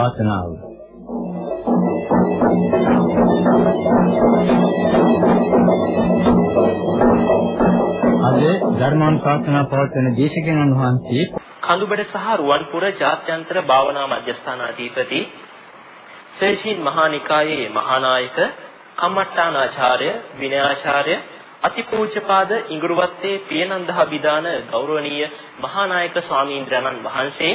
ධර්මානුශාසනාව අද ධර්මානුශාසනා පවත්වන දේශකයන්න් වහන්සේ කඳුබඩ සහ රුවන්පුර ජාත්‍යන්තර භාවනා මධ්‍යස්ථානාධිපති ශ්‍රේෂීන් මහානිකායේ මහානායක කම්මට්ටානාචාර්ය විනයාචාර්ය අතිපූජ්‍යපාද ඉඟුරුවත්තේ පියනන්දහබිදාන ගෞරවනීය මහානායක ස්වාමීන්ද්‍රයන්න් වහන්සේ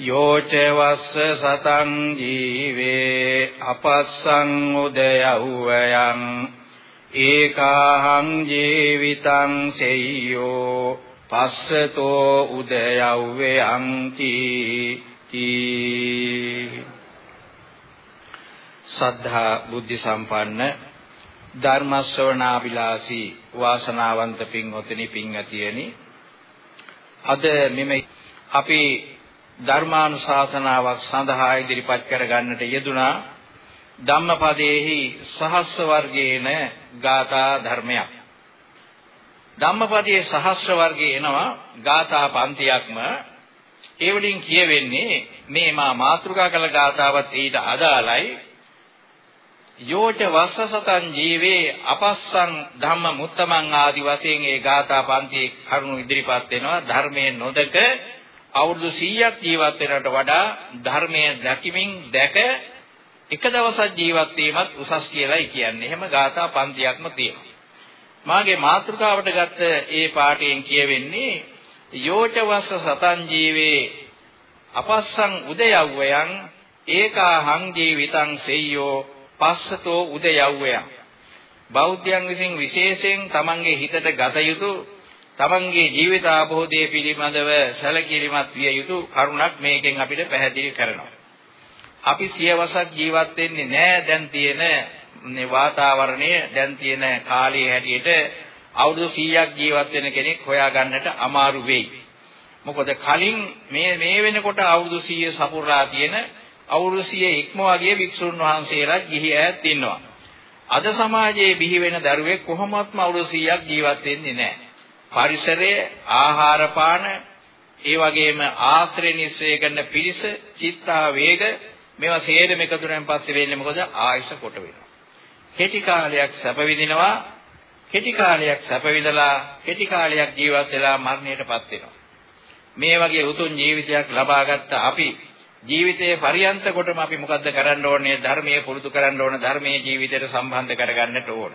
යෝච වස්ස සතං ජීවේ අපස්සං උදයව්වයන් ඒකාහං ජීවිතං සෙය්‍යෝ පස්සතෝ උදයව්වයන් තී සද්ධා බුද්ධ සම්පන්න ධර්ම ශ්‍රවණාබිලාසී වාසනාවන්ත පින්වතුනි පින්වතියනි අද මෙම අපි ධර්මානුශාසනාවක් සඳහා ඉදිරිපත් කර ගන්නට යෙදුනා ධම්මපදයේහි සහස්ස වර්ගයේන ගාථා ධර්මයක්. ධම්මපදයේ සහස්ර වර්ගයේ එනවා ගාථා පන්තියක්ම. ඒ වලින් කියවෙන්නේ මේ මා මාතෘකා කළ ගාථාවත් ඊට අදාළයි. යෝච වස්සසතං ජීවේ අපස්සං ධම්ම මුත්තමං ආදි වශයෙන් ඒ ගාථා පන්තියේ කරුණු ඉදිරිපත් වෙනවා. ධර්මයේ නොදක අවුරුදු 100ක් ජීවත් වෙනට වඩා ධර්මයේ දැකීමෙන් දැක එක දවසක් ජීවත් වීමත් උසස් කියලායි කියන්නේ. එහෙම ගාථා පන්තියක්ම තියෙනවා. මාගේ මාතෘකාවට ගත්ත ඒ පාඩයෙන් කියවෙන්නේ යෝච වස්ස සතං ජීවේ අපස්සං උදයව්වයන් ඒකාහං ජීවිතං සෙය්‍යෝ පස්සතෝ උදයව්වයන් බෞද්ධයන් විසින් විශේෂයෙන් තමන්ගේ හිතට ගත යුතු තමන්ගේ ජීවිත ආબોධයේ පිළිබඳව සැලකිලිමත් විය යුතු කරුණක් මේකෙන් අපිට පැහැදිලි කරනවා. අපි සියවසක් ජීවත් වෙන්නේ නැහැ දැන් තියෙන වාතාවරණය දැන් තියෙන කාලයේ හැටියට අවුරුදු 100ක් ජීවත් වෙන කෙනෙක් හොයාගන්නට අමාරු වෙයි. මොකද කලින් මේ මේ වෙනකොට අවුරුදු 100 සපුරා තියෙන අවුරුදු 100 ඉක්මවා ගිය භික්ෂුන් වහන්සේලා ගිහි ඈත් ඉන්නවා. අද සමාජයේ බිහි වෙන දරුවෙක් කොහොමත්ම අවුරුදු 100ක් ජීවත් වෙන්නේ නැහැ. පරිසරය, ආහාර පාන, ඒ වගේම ආශ්‍රය නිස්සය කරන පිරිස, චිත්තා වේග මේවා සේරම එකතු වෙනන් පස්සේ වෙන්නේ මොකද? ආයශ කොට වෙනවා. කෙටි කාලයක් සැප විඳිනවා. කෙටි කාලයක් සැප විඳලා කෙටි කාලයක් ජීවත් වෙලා මරණයටපත් වෙනවා. මේ වගේ උතුම් ජීවිතයක් ලබාගත්ත අපි ජීවිතයේ පරියන්ත කොටම අපි මොකද්ද කරන්න ඕනේ ධර්මයේ පුරුදු කරන්න ඕන ධර්මයේ ජීවිතයට සම්බන්ධ කරගන්නට ඕන.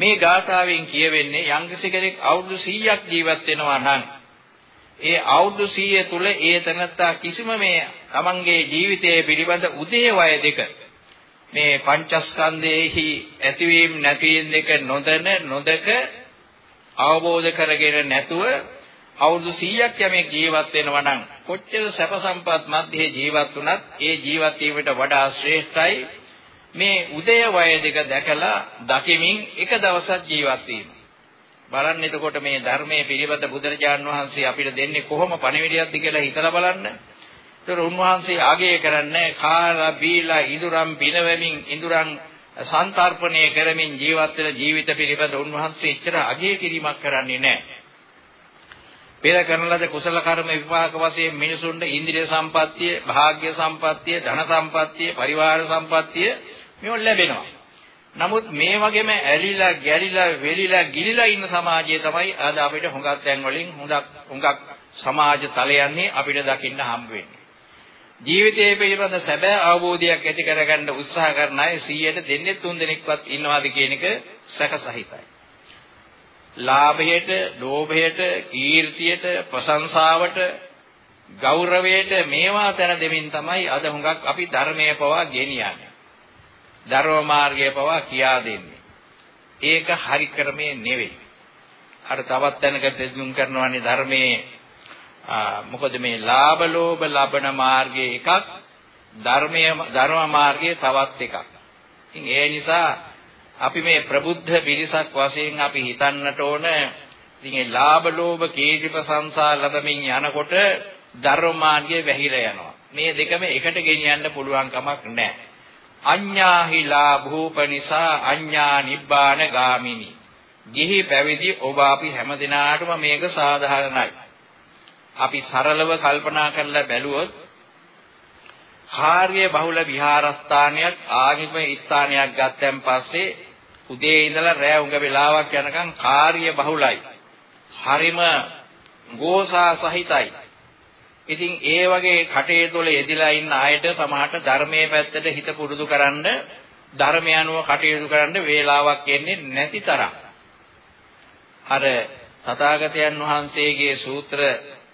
මේ ගාථාවෙන් කියවෙන්නේ යම්කිසි කෙනෙක් අවුරුදු 100ක් ජීවත් වෙනවා නම් ඒ අවුරුදු 100 තුල ඒ තනත්තා කිසිම මේ තමන්ගේ ජීවිතයේ පිළිබඳ උදේවය දෙක මේ පංචස්කන්ධයේහි ඇතිවීම නැතිවීම දෙක නොදැන නොදක අවබෝධ කරගෙන නැතුව අවුරුදු 100ක් යමෙක් ජීවත් වෙනවා නම් කොච්චර සැප සම්පත් මැද්දේ ජීවත් වුණත් ඒ ජීවත් වීමට වඩා ශ්‍රේෂ්ඨයි. මේ උදය වය දෙක දැකලා දකිමින් එක දවසක් ජීවත් වීම. බලන්න එතකොට මේ ධර්මයේ පිළිබඳ බුදුරජාන් වහන්සේ අපිට දෙන්නේ කොහොම පණිවිඩයක්ද කියලා හිතලා බලන්න. ඒතර උන්වහන්සේ ආගය කරන්නේ කාලා බීලා ඉඳුරම් පිනවමින් ඉඳුරම් සංතර්පණය කරමින් ජීවත් වෙන ජීවිත පිළිබඳ උන්වහන්සේ එච්චර අගය කිරීමක් කරන්නේ නැහැ. පෙර කරන ලද කුසල කර්ම විපාක වශයෙන් මිනිසුන්ට ඉන්ද්‍රිය සම්පත්තිය, භාග්‍ය සම්පත්තිය, ධන සම්පත්තිය, පරිවාර සම්පත්තිය මේවා ලැබෙනවා. නමුත් මේ වගේම ඇලිලා ගැලිලා වෙලිලා ගිලිලා ඉන්න සමාජය තමයි අද අපිට හුඟක් තැන් වලින් හුඟක් හුඟක් සමාජ තලයන්නේ අපිට දකින්න හම්බ වෙන්නේ. ජීවිතයේ පිළිබඳ සැබෑ අවබෝධයක් ඇති කරගන්න උත්සාහ කරන අය 100ට දෙන්නේ තුන් දෙනෙක්වත් ඉන්නවාද කියන එක සැකසහිතයි. ලාභයට, ලෝභයට, කීර්තියට, ප්‍රශංසාවට, ගෞරවයට මේවා තැන දෙමින් තමයි අද හුඟක් අපි ධර්මයේ පවා ගෙනියන්නේ. ධර්ම මාර්ගයේ පවා කියා දෙන්නේ. ඒක හරි ක්‍රමේ නෙවෙයි. අර තවත් තැනක දෙදුම් කරනවානේ ධර්මයේ මොකද මේ ලාභ ලෝභ ලබන මාර්ගයේ එකක් ධර්මයේ ධර්ම මාර්ගයේ තවත් එකක්. ඉතින් ඒ නිසා අපි මේ ප්‍රබුද්ධ පිරිසක් වශයෙන් අපි හිතන්නට ඕන ඉතින් ඒ ලාභ ලෝභ කීර්ති ප්‍රශංසා ලැබමින් යනකොට ධර්ම මාර්ගයේ වැහිලා යනවා. මේ දෙකම එකට ගෙනියන්න පුළුවන් කමක් නැහැ. අඤ්ඤාහිලා භූපනිසා අඤ්ඤා නිබ්බාන ගාමිනී. ගිහි පැවිදි ඔබ අපි හැමදිනාටම මේක සාධාරණයි. අපි සරලව කල්පනා කරලා බැලුවොත් කාර්ය බහුල විහාරස්ථානයක් ආගමික ස්ථානයක් ගත්තන් පස්සේ උදේ ඉඳලා රෑ උඟ වෙලාවක් යනකම් කාර්ය බහුලයි. හරිම ගෝසා සහිතයි. ඉතින් ඒ වගේ කටයුතු වල යෙදিলা ඉන්න අයට සමහරට ධර්මයේ පැත්තට හිත පුරුදු කරන්න ධර්මය අනුව කටයුතු කරන්න වේලාවක් එන්නේ නැති තරම්. අර තථාගතයන් වහන්සේගේ සූත්‍ර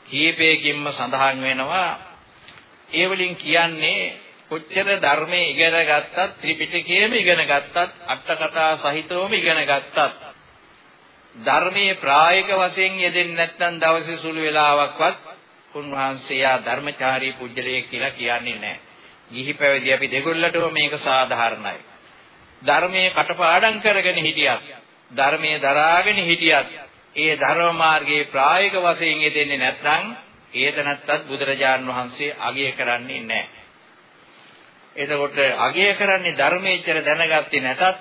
කීපයකින්ම සඳහන් වෙනවා ඒ වලින් කියන්නේ කොච්චර ධර්මයේ ඉගෙන ගත්තත් ත්‍රිපිටකයේම ඉගෙන ගත්තත් අට කතා සහිතවම ඉගෙන ගත්තත් ධර්මයේ ප්‍රායෝගික වශයෙන් යෙදෙන්නේ නැත්නම් දවසේ සුළු වේලාවක්වත් උන්වහන්සේ ආ ධර්මචාරී පුජ්‍යලයේ කියලා කියන්නේ නැහැ. ගිහි පැවිදි අපි දෙගොල්ලටම මේක සාධාරණයි. ධර්මයේ කටපාඩම් කරගෙන හිටියත් ධර්මයේ දරාගෙන හිටියත් ඒ ධර්ම මාර්ගයේ ප්‍රායෝගික වශයෙන් යෙදෙන්නේ නැත්නම් ඒතනත්තත් බුදුරජාන් වහන්සේ අගය කරන්නේ නැහැ. එතකොට අගය කරන්නේ ධර්මයේතර දැනගත්තේ නැතත්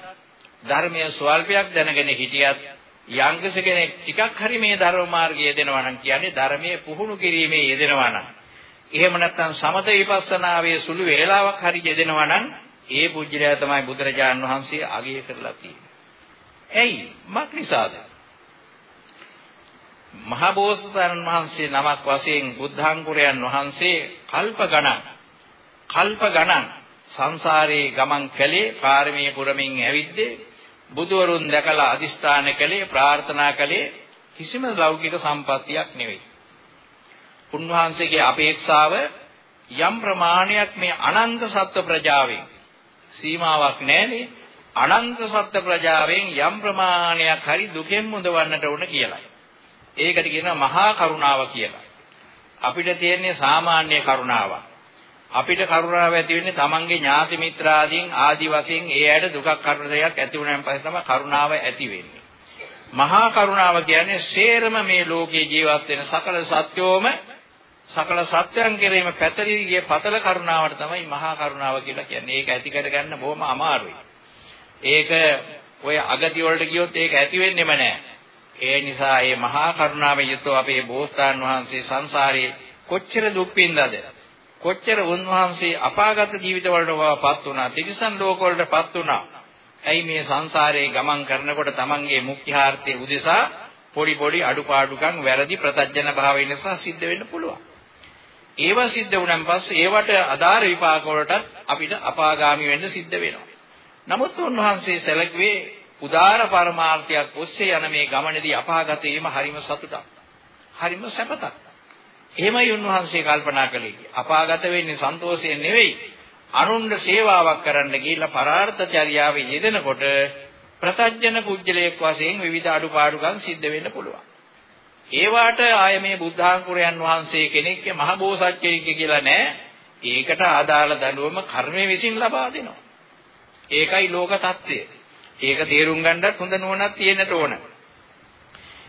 ධර්මයේ ස්වල්පයක් දැනගෙන හිටියත් යංගස කෙනෙක් ටිකක් හරි මේ ධර්ම මාර්ගයේ යෙදෙනවා නම් කියන්නේ ධර්මයේ පුහුණු කිරීමේ යෙදෙනවා නම් එහෙම නැත්නම් සමත විපස්සනාවේ සුළු වේලාවක් හරි යෙදෙනවා නම් ඒ පුජ්‍යලයා තමයි බුදුරජාන් වහන්සේ අගය කරලා තියෙන්නේ. ඇයි? මක් නිසාද? මහබෝසතාණන් වහන්සේ නමක් වශයෙන් බුද්ධාංකුරයන් වහන්සේ කල්ප ගණන් කල්ප ගණන් සංසාරේ ගමන් කළේ පාරමී පුරමින් ඇවිද්දේ බුදුවරුන් දැකලා අදිස්ථාන කළේ ප්‍රාර්ථනා කළේ කිසිම ලෞකික සම්පත්තියක් නෙවෙයි. උන්වහන්සේගේ අපේක්ෂාව යම් ප්‍රමාණයක් මේ අනන්ත සත්ව ප්‍රජාවෙන් සීමාවක් නැහැනේ අනන්ත සත්ව ප්‍රජාවෙන් යම් ප්‍රමාණයක් හරි දුකෙන් මුදවන්නට ඕන කියලායි. ඒකට කියනවා මහා කරුණාව කියලා. අපිට තියෙන්නේ සාමාන්‍ය කරුණාවක්. අපිට කරුණාව ඇති වෙන්නේ තමන්ගේ ඥාති මිත්‍රාදීන් ආදි වශයෙන් ඒ ඇයට දුකක් කරුණාවක් ඇති වුණාන් පස්සේ තමයි කරුණාව ඇති වෙන්නේ. මහා කරුණාව කියන්නේ සේරම මේ ලෝකේ ජීවත් වෙන සකල සත්‍යෝම සකල සත්‍යයන් කෙරෙහිම පැතලී පතල කරුණාවට තමයි මහා කරුණාව කියලා කියන්නේ. ඒක ඇති කරගන්න බොහොම අමාරුයි. ඒක ඔය අගති වලට ගියොත් ඒක ඇති වෙන්නෙම නැහැ. ඒ නිසා මේ මහා කරුණාවෙන් යුතුව අපේ බෝසතාන් වහන්සේ සංසාරේ කොච්චර දුක් විඳලාද කොච්චර උන්වහන්සේ අපාගත ජීවිතවලටපත් වුණා තිරිසන් ලෝකවලටපත් වුණා ඇයි මේ සංසාරේ ගමන් කරනකොට තමන්ගේ මුක්තිහාර්ථයේ උදෙසා පොඩි පොඩි අඩුපාඩුකම් වැරදි ප්‍රත්‍යජන භාවය නිසා සිද්ධ වෙන්න පුළුවන් ඒව සිද්ධ වුණාන් පස්සේ ඒවට අදාළ විපාක වලටත් අපිට අපාගාමි වෙන්න සිද්ධ වෙනවා නමුත් උන්වහන්සේ සැලකුවේ උදාර පරමාර්ථයක් ඔස්සේ යන මේ ගමනේදී අපාගත වීම හරිම සතුටක්. හරිම සැපතක්. එහෙමයි උන්වහන්සේ කල්පනා කළේ. අපාගත වෙන්නේ සන්තෝෂයෙන් නෙවෙයි. අනුන්ට සේවාවක් කරන්න ගිහිල්ලා පරාර්ථ චර්යාවේ යෙදෙනකොට ප්‍රතඥ කුජලයක් වශයෙන් විවිධ අඩුපාඩුකම් සිද්ධ වෙන්න පුළුවන්. ඒ වාට ආය මේ බුද්ධාංකුරයන් වහන්සේ කෙනෙක් මහබෝසත්කෙක් කියලා නෑ. ඒකට ආදාළ දඬුවම කර්මයේ විසින් ලබා දෙනවා. ඒකයි ලෝක தත්ත්වය. ඒක තේරුම් ගන්නත් හොඳ නුවණක් තියෙන්නට ඕන.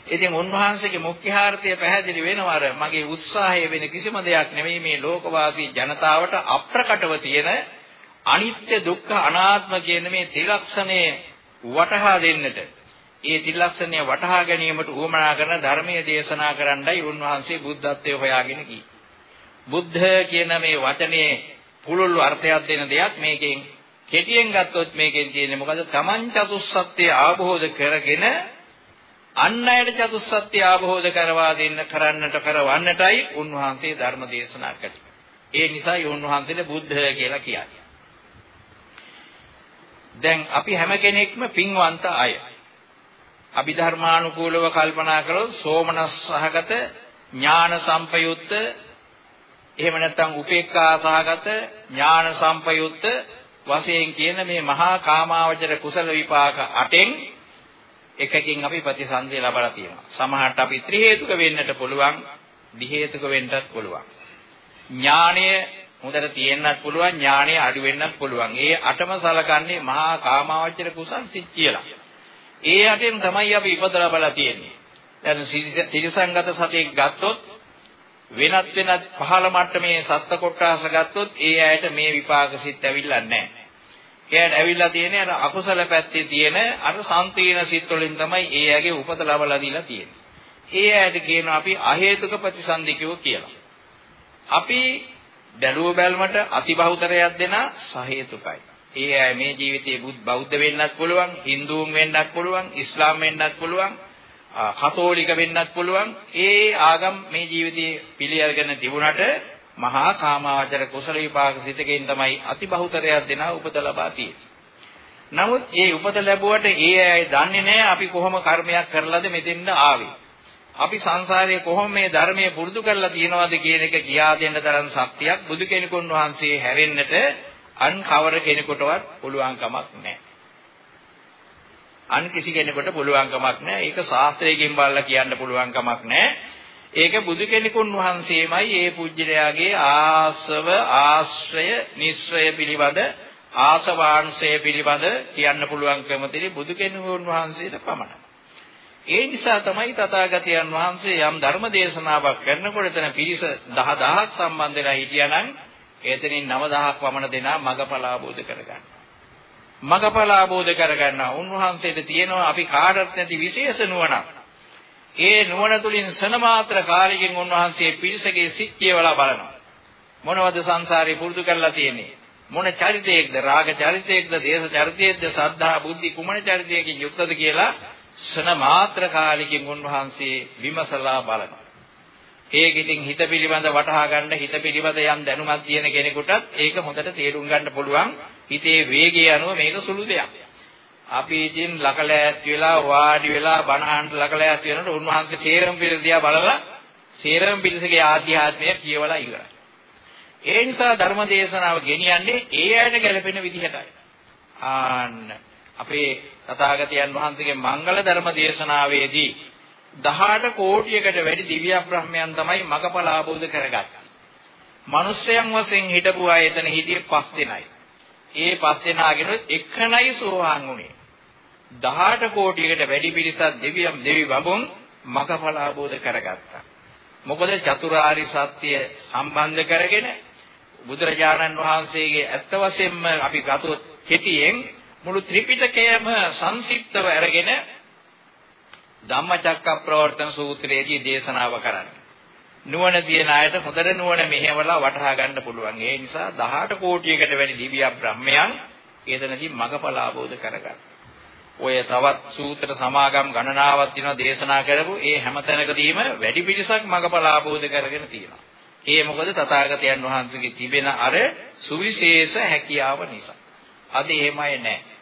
ඉතින් උන්වහන්සේගේ මුඛ්‍යාර්ථය පැහැදිලි වෙනවා අර මගේ උත්සාහය වෙන කිසිම දෙයක් නෙමෙයි මේ ලෝකවාසී ජනතාවට අප්‍රකටව තියෙන අනිත්‍ය දුක්ඛ අනාත්ම කියන මේ ත්‍රිලක්ෂණය වටහා දෙන්නට. ඒ ත්‍රිලක්ෂණය වටහා ගැනීමට උවමනා කරන ධර්මයේ දේශනා කරන්නයි උන්වහන්සේ බුද්ධත්වයේ හොයාගෙන ගියේ. බුද්ධ කියන මේ වචනේ පුළුල් අර්ථයක් දෙන දෙයක් මේකෙන් කෙටියෙන් ගත්තොත් මේකෙන් තියෙන්නේ මොකද? තමන් චතුස්සත්‍ය ආબોධ කරගෙන අන් අයට චතුස්සත්‍ය ආબોධ කරවා දෙන්න කරන්නට කරවන්නටයි උන්වහන්සේ ධර්ම දේශනා කළේ. ඒ නිසායි උන්වහන්සේට බුද්ධ කියලා කියන්නේ. දැන් අපි හැම කෙනෙක්ම පින්වන්ත අය. අභිධර්මානුකූලව කල්පනා කළොත් සෝමනස් සහගත ඥාන සම්පයුත්ත එහෙම නැත්නම් උපේක්ඛා සහගත ඥාන සම්පයුත්ත වශයෙන් කියන මේ මහා කාමාවචර කුසල විපාක අටෙන් එකකින් අපි ප්‍රතිසන්දිය ලබලා තියෙනවා. සමහරට අපි ත්‍රි හේතුක වෙන්නට පුළුවන්, දි හේතුක වෙන්නත් පුළුවන්. ඥාණය හොඳට තියෙන්නත් පුළුවන්, ඥාණය අඩු වෙන්නත් පුළුවන්. ඒ අටම සලකන්නේ මහා කාමාවචර කුසල් සිත් කියලා. ඒ අටෙන් තමයි අපි ඉපද ලබලා තියෙන්නේ. දැන් තිරිසංගත සතියක් ගත්තොත් වෙනත් වෙනත් පහළ මට්ටමේ සත්ත්ව කොටස ගත්තොත් ඒ ඇයට මේ විපාක සිත් ඇවිල්ලා නැහැ. එයාට ඇවිල්ලා තියෙන්නේ අර අකුසල පැත්තේ තියෙන අර සම්පීර්ණ සිත් වලින් තමයි ඒ ඇගේ උපත ලබලා දීලා තියෙන්නේ. ඒ ඇයට කියනවා අපි අහේතුක ප්‍රතිසන්දිකයෝ කියලා. අපි බැලුව බැලමට අතිබහුතරයක් දෙන සහේතුකයි. ඒ අය මේ ජීවිතයේ බෞද්ධ වෙන්නත් පුළුවන්, Hinduන් වෙන්නත් පුළුවන්, ඉස්ලාම් වෙන්නත් පුළුවන්, කතෝලික වෙන්නත් පුළුවන්. ඒ ආගම් මේ ජීවිතයේ පිළිඅරගෙන තිබුණට මහා කාමාවචර කුසල විපාක සිතකින් තමයි අතිබහුතරයක් දෙනා උපත ලබා තියෙන්නේ. නමුත් ඒ උපත ලැබුවට ඒ අය දන්නේ නැහැ අපි කොහොම කර්මයක් කරලාද මෙතෙන්ද ආවේ. අපි සංසාරයේ කොහොම මේ ධර්මයේ පුරුදු කරලා තියෙනවද කියන එක කියා දෙන්න තරම් ශක්තියක් බුදු කෙනෙකුන් වහන්සේ හැරෙන්නට අන් කවර කෙනෙකුටවත් පුළුවන් කමක් නැහැ. අන් කිසි කෙනෙකුට පුළුවන් කමක් නැහැ. ඒක ශාස්ත්‍රයෙන් බලලා කියන්න පුළුවන් කමක් නැහැ. ඒක බුදු කෙනෙකුන් වහන්සේමයි ඒ පුජ්‍යලයාගේ ආසව ආශ්‍රය නිස්සය පිළිබඳ ආසවාංශය පිළිබඳ කියන්න පුළුවන්කම තියෙන බුදු කෙනෙකුන් වහන්සේට පමණයි. ඒ නිසා තමයි තථාගතයන් වහන්සේ යම් ධර්ම දේශනාවක් කරනකොට එතන පිරිස 10000ක් සම්බන්ධ වෙලා හිටියානම් එතනින් 9000ක් පමණ දෙනා මගඵල ආબોධ කරගන්නවා. මගඵල ආબોධ කරගන්නවා. උන්වහන්සේට තියෙනවා අපි කාටවත් නැති විශේෂ නුවණක්. ඒ නුවණ තුලින් සනමාත්‍ර කාර්යයෙන් උන්වහන්සේ පිරිසගේ සිත් කියවලා බලනවා. මොනවද සංසාරේ පුරුදු කරලා තියෙන්නේ? මොන චරිතයක්ද? රාග චරිතයක්ද? දේශ චරිතයක්ද? සද්ධා බුද්ධි කුමන චරිතයකින් යුක්තද කියලා සනමාත්‍ර කාර්යයෙන් උන්වහන්සේ විමසලා බලනවා. ඒක ඉතින් හිත පිළිබඳ වටහා ගන්න හිත පිළිබඳ යම් දැනුමක් තියෙන කෙනෙකුටත් ඒක හොඳට තේරුම් ගන්න පුළුවන්. හිතේ වේගය අනුව මේක සුළු දෙයක්. අපි ඉතින් ලකලෑත් වෙලා වාඩි වෙලා බණහන්ට ලකලෑත් වෙනකොට උන්වහන්සේ සේරම පිළිස දිහා බලලා සේරම පිළිසගේ ආධ්‍යාත්මය කියවලා ඉවරයි. ඒ නිසා ධර්ම දේශනාව ගෙනියන්නේ ඒ අයට ගැලපෙන විදිහටයි. ආන්න අපේ තථාගතයන් වහන්සේගේ මංගල ධර්ම දේශනාවේදී 18 කෝටියකට වැඩි දිව්‍ය බ්‍රහ්මයන් තමයි මගපල ආબોධ කරගත්තේ. මිනිස්යන් වශයෙන් හිටපු අය එතන හිටියේ පස් දෙනයි. ඒ පස් දෙනාගෙන එකනයි සෝවාන් වුණේ. 18 කෝටියකට වැඩි පිරිසක් දෙවියන් දෙවි බඹුන් මගඵල ආબોධ කරගත්තා. මොකද චතුරාරි සත්‍ය සම්බන්ධ කරගෙන බුදුරජාණන් වහන්සේගේ ඇත්ත වශයෙන්ම අපි ගතොත් කෙටියෙන් මුළු ත්‍රිපිටකයම සංක්ෂිප්තව අරගෙන ධම්මචක්කප්‍රවර්තන සූත්‍රයේදී දේශනාව කරන්නේ. නුවණ තියෙන අයට හොඳට නුවණ මෙහෙवला වටහා ගන්න පුළුවන්. ඒ නිසා 18 කෝටියකට වැඩි දිව්‍ය බ්‍රහ්මයන් එතනදී මගඵල ආબોධ කරගත්තා. ඔය තවත් සූත්‍ර සමාගම් ගණනාවක් තියෙනවා දේශනා කරපු ඒ හැම තැනකදීම වැඩි පිරිසක් මගඵල ආબોධ කරගෙන තියෙනවා. ඒ මොකද තථාගතයන් වහන්සේගේ තිබෙන අර සුවිශේෂ හැකියාව නිසා. අද එහෙමයි නැහැ.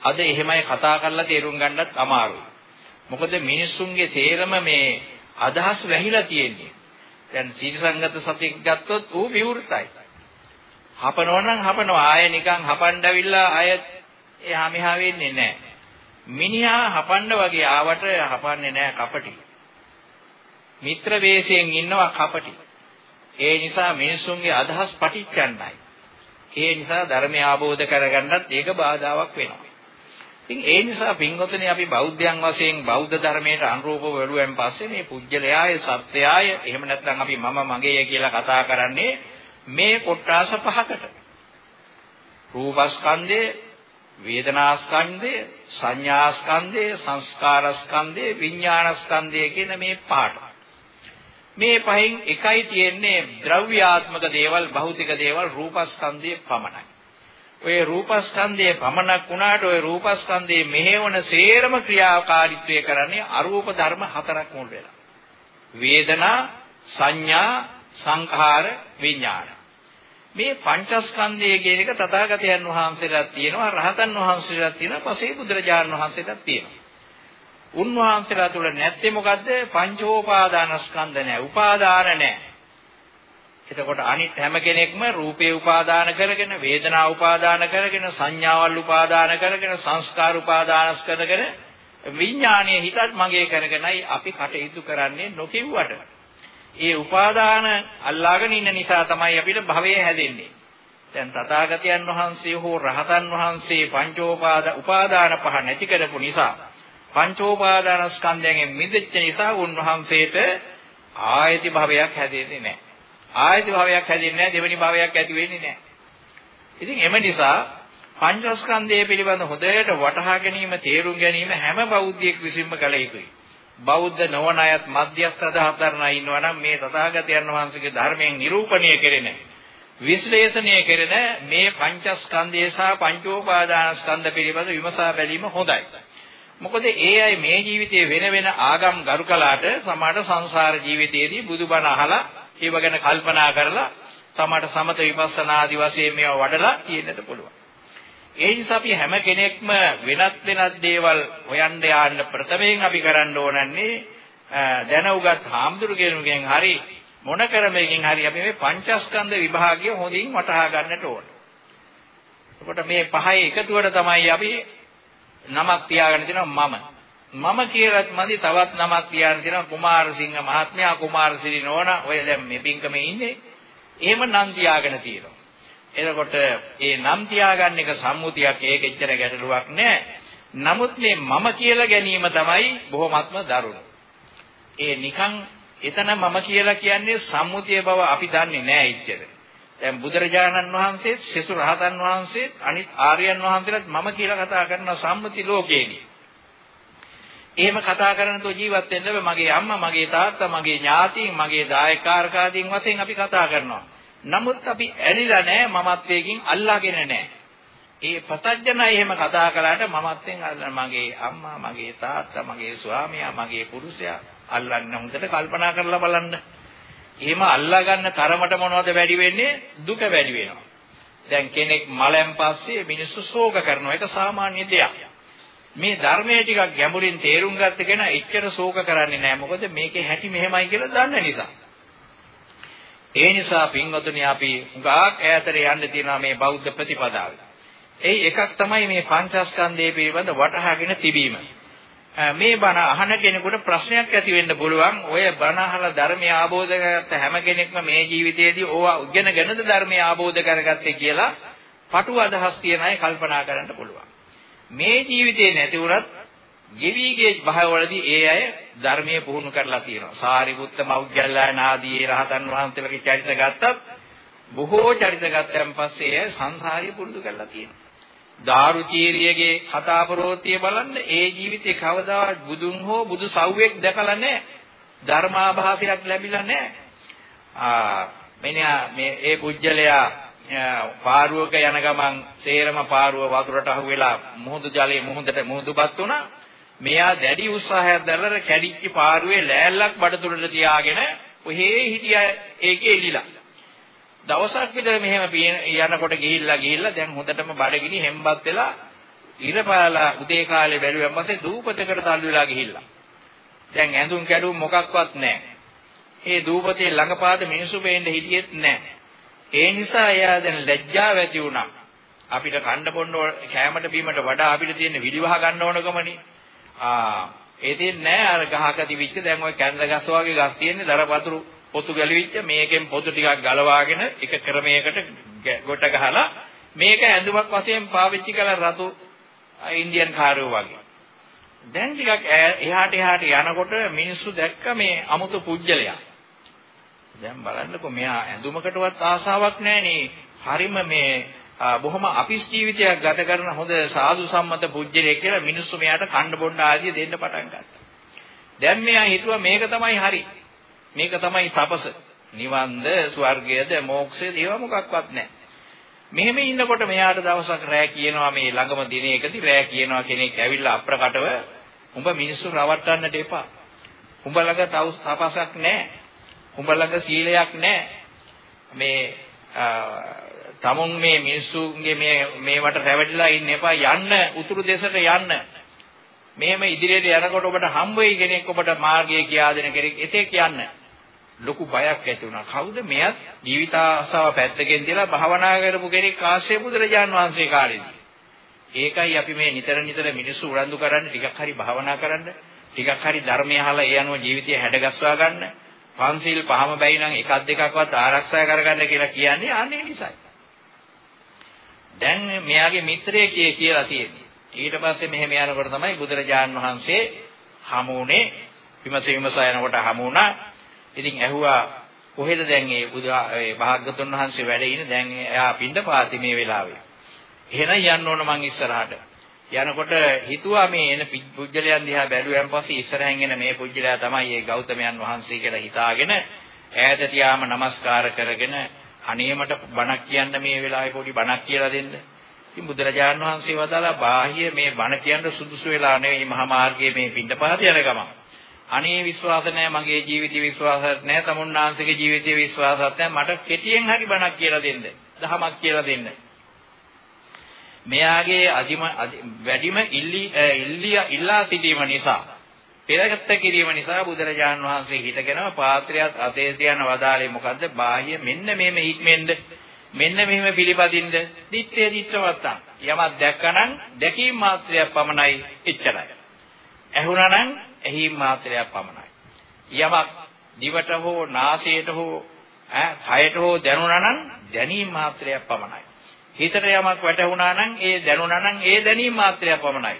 අද එහෙමයි කතා කරලා තේරුම් ගන්නත් අමාරුයි. මොකද මිනිස්සුන්ගේ තේරම මේ අදහස් වැහිලා තියෙන්නේ. දැන් සීසංගත සතියක් ගත්තොත් ඌ විවෘතයි. හපනවා නම් හපනවා ආය නිකන් හපන්නවිල්ලා ආය එහා මෙහා වෙන්නේ නැහැ. මිනිහා හපන්න වගේ ආවට හපන්නේ නැහැ කපටි. මිත්‍ර වේශයෙන් ඉන්නවා කපටි. ඒ නිසා මිනිසුන්ගේ අදහස් පටිච්චන්නයි. ඒ නිසා ධර්මය ආબોධ කරගන්නත් ඒක බාධාවක් වෙනවා. ඉතින් ඒ නිසා පින්වතුනි අපි බෞද්ධයන් වශයෙන් බෞද්ධ ධර්මයට අනුරූපව වෙලුවෙන් පස්සේ මේ පුජ්‍යලයාය සත්‍යයය එහෙම නැත්නම් අපි මම මගේ කියලා කතා කරන්නේ මේ කොට්ටාස පහකට. රූපස්කන්ධය වේදනාස්කන්ධය, සංඥාස්කන්ධය, සංස්කාරස්කන්ධය, විඥානස්කන්ධය කියන මේ පහට. මේ පහෙන් එකයි තියෙන්නේ ද්‍රව්‍යාත්මක දේවල්, භෞතික දේවල්, රූපස්කන්ධය පමණයි. ඔය රූපස්කන්ධයේ පමණක් වුණාට ඔය රූපස්කන්ධයේ මෙහෙවන සේරම ක්‍රියාකාරීත්වය කරන්නේ අරූප ධර්ම හතරක් මුල් වෙලා. වේදනා, සංඥා, සංඛාර, විඥාන. මේ පංචස්කන්ධය කියන එක තථාගතයන් වහන්සේලාට තියෙනවා, රහතන් වහන්සේලාට තියෙනවා, පසේ බුදුරජාණන් වහන්සේලාට තියෙනවා. උන්වහන්සේලා තුල නැත්තේ මොකද්ද? පංචෝපාදානස්කන්ධ නැහැ. උපාදාන නැහැ. එතකොට අනිත් හැම කෙනෙක්ම රූපේ උපාදාන කරගෙන, වේදනා උපාදාන කරගෙන, සංඥාවල් උපාදාන කරගෙන, සංස්කාර උපාදානස් කරගෙන විඥානයේ හිතත් මගේ කරගෙනයි අපි කටයුතු කරන්නේ නොකිව්වට. ඒ උපාදාන අල්ලාගෙන ඉන්න නිසා තමයි අපිට භවය හැදෙන්නේ. දැන් තථාගතයන් වහන්සේ හෝ රහතන් වහන්සේ පංචෝපාද උපාදාන පහ නැති කරපු නිසා පංචෝපාදානස්කන්ධයෙන් මිදෙච්ච නිසා උන්වහන්සේට ආයති භවයක් හැදෙන්නේ නැහැ. ආයති භවයක් හැදෙන්නේ නැහැ දෙවෙනි භවයක් ඇති වෙන්නේ නැහැ. ඉතින් එම නිසා පංචස්කන්ධය පිළිබඳ හොඳට වටහා ගැනීම තේරුම් ගැනීම හැම බෞද්ධයෙක් විසින්ම කළ යුතුයි. බෞද්ධ නොවන අයත් මධ්‍යස්ථ අදහස් දරනා ඉන්නවා නම් මේ තථාගතයන් වහන්සේගේ ධර්මයෙන් නිරූපණය කෙරෙන විශ්ලේෂණය කෙරෙන මේ පංචස්කන්ධය සහ පංචෝපාදානස්කන්ධ පිළිබඳ විමසා බැලීම හොඳයි. මොකද ඒ අය මේ ජීවිතයේ වෙන වෙන ආගම් ගරු කළාට සමහර සංසාර ජීවිතයේදී බුදුබණ අහලා ඒව ගැන කල්පනා කරලා සමහර සමත විපස්සනා ආදි වශයෙන් මේවා වඩලා තියෙන්නට පුළුවන්. ඒ නිසා අපි හැම කෙනෙක්ම වෙනත් වෙනත් දේවල් හොයන්න යන්න ප්‍රථමයෙන් අපි කරන්න ඕනන්නේ දැන උගත් හාමුදුරුගෙනුගෙන් හරි මොන ක්‍රමයකින් හරි අපි මේ පංචස්කන්ධ විභාගය හොඳින් වටහා ගන්නට ඕන. එතකොට මේ පහේ එකතුවට තමයි අපි නමක් තියාගෙන තිනවා මම. මම කියලාත් මදි තවත් නමක් තියාගෙන තිනවා කුමාරසිංහ මහත්මයා කුමාරසිරි නෝනා ඔය දැන් මේ පින්කමේ ඉන්නේ. එහෙම නම් තියාගෙන තියෙනවා. එතකොට ඒ නම් තියාගන්න එක සම්මුතියක් ඒක එච්චර ගැටලුවක් නෑ. නමුත් මේ මම කියලා ගැනීම තමයි බොහොමත්ම දරුණු. ඒ නිකන් එතන මම කියලා කියන්නේ සම්මුතිය බව අපි දන්නේ නෑ එච්චර. දැන් බුදුරජාණන් වහන්සේත් සෙසු රහතන් වහන්සේත් අනිත් ආර්යයන් වහන්සේලාත් මම කියලා කතා කරන සම්මුති ලෝකේදී. එහෙම කතා කරනතෝ ජීවත් වෙන්න බෑ මගේ අම්මා මගේ තාත්තා මගේ ඥාතීන් මගේ දායකාරකාදීන් වශයෙන් අපි කතා කරනවා. නමුත් අපි ඇලිලා නැහැ මමත්වයෙන් අල්ලාගෙන නැහැ. ඒ පතඥය එහෙම කතා කළාට මමත්වෙන් මගේ අම්මා මගේ තාත්තා මගේ ස්වාමියා මගේ පුරුෂයා අල්ලන්න හොඳට කල්පනා කරලා බලන්න. එහෙම අල්ලා ගන්න තරමට මොනවද වැඩි වෙන්නේ? දුක වැඩි වෙනවා. දැන් කෙනෙක් මලෙන් පස්සේ මිනිස්සු ශෝක කරනවා. ඒක සාමාන්‍ය දෙයක්. මේ ධර්මයේ ටිකක් ගැඹුරින් තේරුම් ගත්ත කෙනා එච්චර ශෝක කරන්නේ නැහැ. මොකද මේකේ හැටි මෙහෙමයි කියලා දන්න නිසා. ඒ නිසා පින්වතුනි අපි උගාක් ඈතට යන්න තියෙනවා මේ බෞද්ධ ප්‍රතිපදාව. ඒ එකක් තමයි මේ පංචස්කන්ධය පිළිබඳ වටහාගෙන තිබීම. මේ බණ අහන කෙනෙකුට ප්‍රශ්නයක් ඇති වෙන්න පුළුවන්. ඔය බණ අහලා ධර්මය ආબોධ කරගත්ත හැම කෙනෙක්ම මේ ජීවිතයේදී ඕවා ඉගෙනගෙනද ධර්මය ආબોධ කරගත්තේ කියලා පටු අදහස් තියන අය කල්පනා කරන්න පුළුවන්. මේ ජීවිතේ නැති වුණත් ගෙවිගේ භවවලදී ඒ අය ධර්මයේ පුහුණු කරලා තියෙනවා. සාරිපුත්ත මෞග්ගල්ලායන ආදී රහතන් වහන්සේලගේ චරිත ගත්තත් බොහෝ චරිත ගත්තන් පස්සේ ඒ සංසාරිය පුරුදු කරලා තියෙනවා. දාරුචීරියගේ කතා ප්‍රවෘත්තිය බලන්න ඒ ජීවිතේ කවදාවත් බුදුන් හෝ බුදු සව්වෙක් දැකලා නැහැ. ධර්මාභාසයක් ලැබිලා නැහැ. ආ මෙන්න මේ ඒ පුජ්‍යලයා පාරුවක යන ගමන් සේරම පාරුව වතුරට අහු වෙලා මුහුදු ජලයේ මුහුදට මුහුදුපත් වුණා. මෙයා දැඩි උත්සාහයක් දැරලා කැඩිච්ච පාරුවේ ලෑල්ලක් බඩතුලට තියාගෙන ඔහේ හිටියා ඒකේ එලිලා. දවසක් විතර මෙහෙම යනකොට ගිහිල්ලා ගිහිල්ලා දැන් හොඳටම බඩගිනි හෙම්බත් වෙලා ඉරපාලා උදේ කාලේ බැලුවන් පස්සේ දූපතකට තල්ලු වෙලා ගිහිල්ලා. දැන් ඇඳුම් කැඩුම් මොකක්වත් නැහැ. ඒ දූපතේ ළඟපාත මිනිසු වෙන්න හිටියෙත් නැහැ. ඒ නිසා එයා දැන් ලැජ්ජාව ඇති වුණා. අපිට කන්න බොන්න කෑමට බීමට වඩා අපිට තියෙන විලිවහ ගන්න ඕනකමනේ. ආ ඒ තියෙන්නේ නැහැ අර ගහක තිබිච්ච දැන් ওই කැන්ද ගස් වගේ ගස් තියෙන්නේ දරපතුරු පොතු ගැලවිච්ච මේකෙන් පොතු ටිකක් ගලවාගෙන එක ක්‍රමයකට ගොඩ ගහලා මේක ඇඳුමක් වශයෙන් පාවිච්චි කළ රතු ඉන්දියන් කාරයෝ වගේ. දැන් ටිකක් එහාට එහාට යනකොට මිනිස්සු දැක්ක මේ අමුතු පුජ්‍යලයක්. දැන් බලන්නකෝ මෙයා ඇඳුමකටවත් ආසාවක් නැහනේ. හරිම මේ බොහොම අපිස් ජීවිතයක් ගත කරන හොඳ සාදු සම්මත පුජ්‍යලයක් කියලා මිනිස්සු මෙයාට කන්න බොන්න ආදිය දෙන්න පටන් ගත්තා. දැන් මෙයා හිතුවා මේක තමයි හරි. මේක තමයි තපස. නිවන්ද, ස්වර්ගයද, මෝක්ෂයද ඒවා මොකක්වත් නැහැ. මෙහෙම ඉන්නකොට මෙයාට දවසක් රෑ කියනවා මේ ළඟම දිනයකදී රෑ කියනවා කෙනෙක් ඇවිල්ලා අප්‍රකටව උඹ මිනිස්සු රවට්ටන්නට එපා. උඹ ළඟ තපසක් නැහැ. උඹ ළඟ සීලයක් නැහැ. මේ තමුන් මේ මිනිස්සුන්ගේ මේ මේවට රැවටිලා ඉන්න එපා යන්න උතුරු දෙසට යන්න. මෙහෙම ඉදිරියට යනකොට ඔබට හම්බ වෙයි කෙනෙක් ඔබට මාර්ගය කියා දෙන කෙනෙක් එතෙක් යන්න. ලොකු බයක් ඇති වුණා. කවුද මෙයත් ජීවිත ආසාව පැත්තකින් තියලා භාවනා කරපු කෙනෙක් ආශ්‍රය බුදුරජාන් වහන්සේ කාලේදී. ඒකයි අපි මේ නිතර නිතර මිනිස්සු උනන්දු කරන්නේ ටිකක් හරි භාවනා කරන්න, ටිකක් හරි ධර්මය අහලා ඒ අනුව ජීවිතය හැඩගස්වා ගන්න. පන්සිල් පහම බැයි නම් එකක් දෙකක්වත් ආරක්ෂා කරගන්න කියලා කියන්නේ අනේ නිසායි. දැන් මෙයාගේ මිත්‍රයෙක් කියලා තියෙන්නේ. ඊට පස්සේ මෙහෙම යනකොට තමයි බුදුරජාන් වහන්සේ හමු වුණේ. විමස විමස යනකොට හමු වුණා. ඉතින් ඇහුවා කොහෙද දැන් මේ බුදා ඒ භාග්‍යතුන් වහන්සේ වැඩ ඉන්නේ දැන් එයා පින්ඩපාති මේ වෙලාවේ. එහෙනම් යන්න ඕන මං ඉස්සරහට. යනකොට හිතුවා මේ එන පුජ්‍යලයන් දිහා බැලුවෙන් පස්සේ ඉස්සරහින් එන මේ පුජ්‍යලයා තමයි ඒ ගෞතමයන් වහන්සේ කියලා හිතාගෙන ඈත තියාම নমස්කාර කරගෙන අනේ මට බණක් කියන්න මේ වෙලාවේ පොඩි බණක් කියලා දෙන්න. ඉතින් බුදුරජාණන් වහන්සේ වදාලා බාහ්‍ය මේ බණ කියන්න සුදුසු වෙලා නෙවෙයි මහා මාර්ගයේ මේ පින්ඩපාත යන ගමන්. අනේ විශ්වාස නැහැ මගේ ජීවිතේ විශ්වාසයක් නැහැ තමුන්නාංශගේ ජීවිතේ විශ්වාසයක් නැහැ මට කෙටියෙන් හරි බණක් කියලා දෙන්න. දහමක් කියලා දෙන්න. මෙයාගේ අදිම වැඩිම ඉල්ලි ඉල්ලිය ඉල්ලා සිටීම නිසා පෙරගත කිරීම නිසා බුදුරජාන් වහන්සේ හිතගෙනම පාත්‍රයත් අතේ තියන වදාලේ මොකද්ද? බාහ්‍ය මෙන්න මෙහෙම හික්මෙන්ද? මෙන්න මෙහෙම පිළිපදින්ද? දිත්තේ දිත්තවත්තම්. යමක් දැක්කනම් දැකීම මාත්‍රයක් පමණයි එච්චරයි. ඇහුණනම් ඇහිීම මාත්‍රයක් පමණයි. යමක් දිවට හෝ නාසයට හෝ ඈ කයට හෝ දැනුණනම් දැනීම මාත්‍රයක් පමණයි. හිතට යමක් වැටුණා නම් ඒ දැනුණා නම් ඒ දැනීම මාත්‍රයක් පමණයි.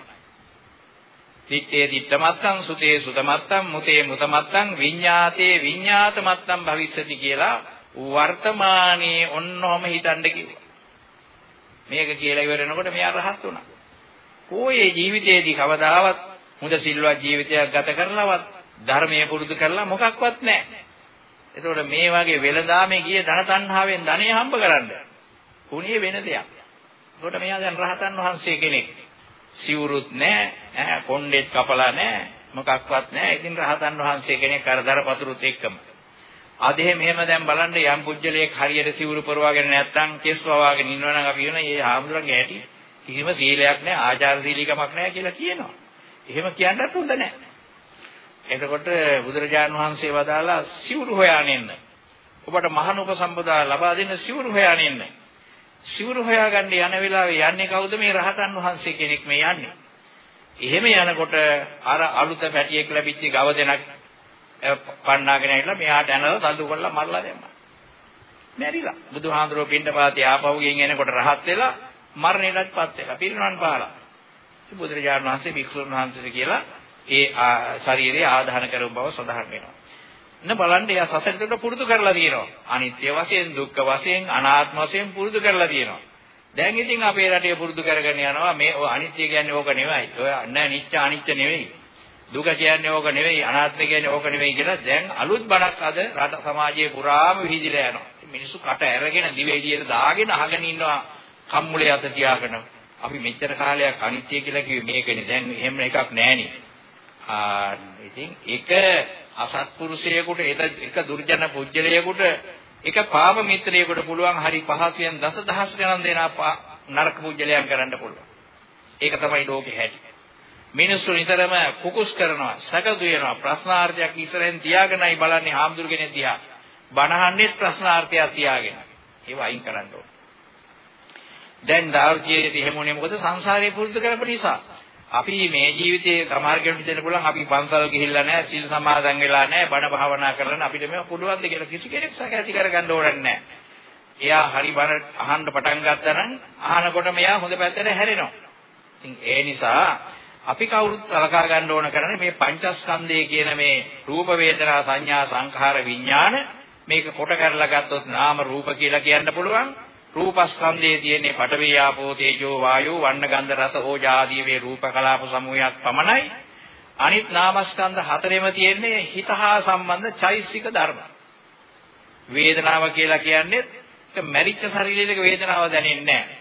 තිත්තේ තිත්තමත්තං සුතේ සුතමත්තං මුතේ මුතමත්තං විඤ්ඤාතේ විඤ්ඤාතමත්තං භවිස්සති කියලා වර්තමානයේ ඔන්නෝම හිතන්න කිව්වා. මේක කියලා ඉවරනකොට මෙයා රහත් වුණා. කෝයේ ජීවිතයේදී කවදාවත් හොඳ සිල්වත් ජීවිතයක් ගත කරලවත් ධර්මයේ පුරුදු කරලා මොකක්වත් නැහැ. එතකොට මේ වගේ වෙලදාමේ ගිය ධන තණ්හාවෙන් ධනෙ හම්බ කරන්නේ උනේ වෙන දෙයක්. ඒකට මෙයා දැන් රහතන් වහන්සේ කෙනෙක්. සිවුරුත් නැහැ, ඈ කොණ්ඩෙත් කපලා නැහැ, මොකක්වත් නැහැ. ඉතින් රහතන් වහන්සේ කෙනෙක් අර දරපතුරුත් එක්කම. අද එහෙම දැන් බලන්න යම් පුජ්‍යලයක් හරියට සිවුරු පරවාගෙන නැත්තම් කෙස් වවාගෙන ඉන්නවා නම් අපි කියන මේ හාමුදුරන්ගේ ඇටි කිසිම සීලයක් නැහැ, ආචාර සීලිකමක් නැහැ කියලා කියනවා. එහෙම කියන්නත් හොඳ නැහැ. එතකොට බුදුරජාණන් වහන්සේ වදාලා සිවුරු හොයාගෙන ඉන්න. ඔබට මහාන උපසම්පදා ලබා දෙන්න සිවුරු හොයාගෙන ඉන්න. සිවුරු හොයාගන්න යන වෙලාවේ යන්නේ කවුද මේ රහතන් වහන්සේ කෙනෙක් මේ යන්නේ. එහෙම යනකොට අර අලුත පැටියෙක් ලැබිච්ච ගව දෙනක් පන්නාගෙන ඇවිල්ලා මෙයාට ඇනලා තල්ලු කරලා මරලා දැම්මා. මැරිලා. බුදුහාඳුරෝ පින්ඩපාතේ ආපහු ගෙන් එනකොට රහත් වෙලා මරණයටපත් වෙලා පිරිනවන් පාලා. බුදුරජාණන් වහන්සේ භික්ෂුන් වහන්සේට කියලා ඒ ශරීරය ආදාහන කරව බව සඳහන් වෙනවා. න බලන්න එයා සසරට පුරුදු කරලා තියෙනවා. අනිත්‍ය වශයෙන්, දුක්ඛ වශයෙන්, අනාත්ම වශයෙන් පුරුදු කරලා තියෙනවා. දැන් ඉතින් අපේ රටේ පුරුදු කරගෙන යනවා මේ අනිත්‍ය කියන්නේ ඕක නෙවෙයි. ඔය නෑ නිත්‍ය අනිත්‍ය නෙවෙයි. දුක කියන්නේ ඕක නෙවෙයි, අනාත්ම කියන්නේ ඕක නෙවෙයි කියලා දැන් අලුත් බණක් අද රට සමාජයේ පුරාම විහිදිලා යනවා. මිනිස්සු කට ඇරගෙන දිවෙ එළියට දාගෙන අහගෙන ඉන්නවා කම්මුලේ අත තියාගෙන. අපි මෙච්චර කාලයක් අනිත්‍ය කියලා කිව්වේ මේකනේ. දැන් එහෙම එකක් නෑනේ. ආ ඉතින් ඒක අසත්පුරුෂයෙකුට එක දුර්ජන පුජ්‍යලයෙකුට එක පාප මිත්‍රයෙකුට පුළුවන් හරි පහසෙන් දසදහස් ගණන් දෙන නරක පුජ්‍යලයන් කරන්න පුළුවන්. ඒක තමයි ලෝකේ හැටි. මිනිස්සු නිතරම කුකුස් කරනවා, සැකදු වෙනවා, ප්‍රශ්නාර්ථයක් ඉස්සරහෙන් තියාගෙනයි බලන්නේ හාමුදුරගෙන දිහා. බණහන්නෙත් ප්‍රශ්නාර්ථයක් තියාගෙන. ඒව අයින් කරන්න ඕන. දැන් දාර්ශනිකයේ එහෙම මොකද සංසාරේ පුරුදු කරපු නිසා. අපි මේ ජීවිතයේ සමහරකට හිතෙන්න පුළුවන් අපි පන්සල් ගිහිල්ලා නැහැ, සීල් සමාදන් වෙලා නැහැ, බණ භාවනා කරලා නැහැ. අපිට මේක පුළුවන්ද කියලා කිසි කෙනෙක් සැක ඇති කරගන්න ඕනේ නැහැ. එයා හරි බණ අහන්න පටන් ගත්තා නම් අහනකොට මෙයා හොඳ පැත්තට හැරෙනවා. ඉතින් ඒ නිසා අපි කවුරුත් සලකා ගන්න ඕන කරන්නේ මේ පංචස්කන්ධය කියන මේ රූප වේදනා සංඥා සංඛාර විඥාන මේක කොට කරලා ගත්තොත් නාම රූප කියලා කියන්න පුළුවන්. රූපස්කන්ධයේ තියෙන පඨවි ආපෝ තේජෝ වායෝ වන්න ගන්ධ රස ඕජා ආදී මේ රූප කලාප සමූහයක් පමණයි අනිත් නාමස්කන්ධ හතරෙම තියෙන්නේ හිත හා සම්බන්ධ චෛසික ධර්ම වේදනාව කියලා කියන්නේ මැරිච්ච ශරීරයක වේදනාව දැනෙන්නේ නැහැ.